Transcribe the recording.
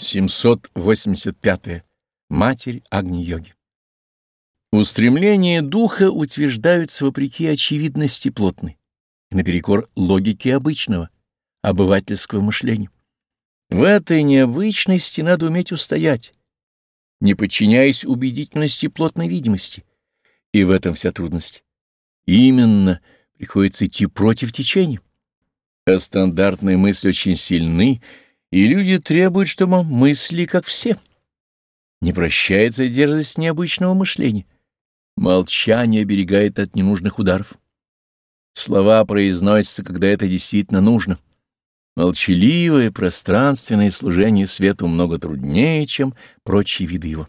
785. -е. Матерь Агни-йоги. Устремления духа утверждаются вопреки очевидности плотной, наперекор логике обычного, обывательского мышления. В этой необычности надо уметь устоять, не подчиняясь убедительности плотной видимости. И в этом вся трудность. Именно приходится идти против течения. А стандартные мысли очень сильны, и люди требуют, чтобы мысли как все. Не прощается дерзость необычного мышления. Молчание оберегает от ненужных ударов. Слова произносятся, когда это действительно нужно. Молчаливое, пространственное служение свету много труднее, чем прочие виды его.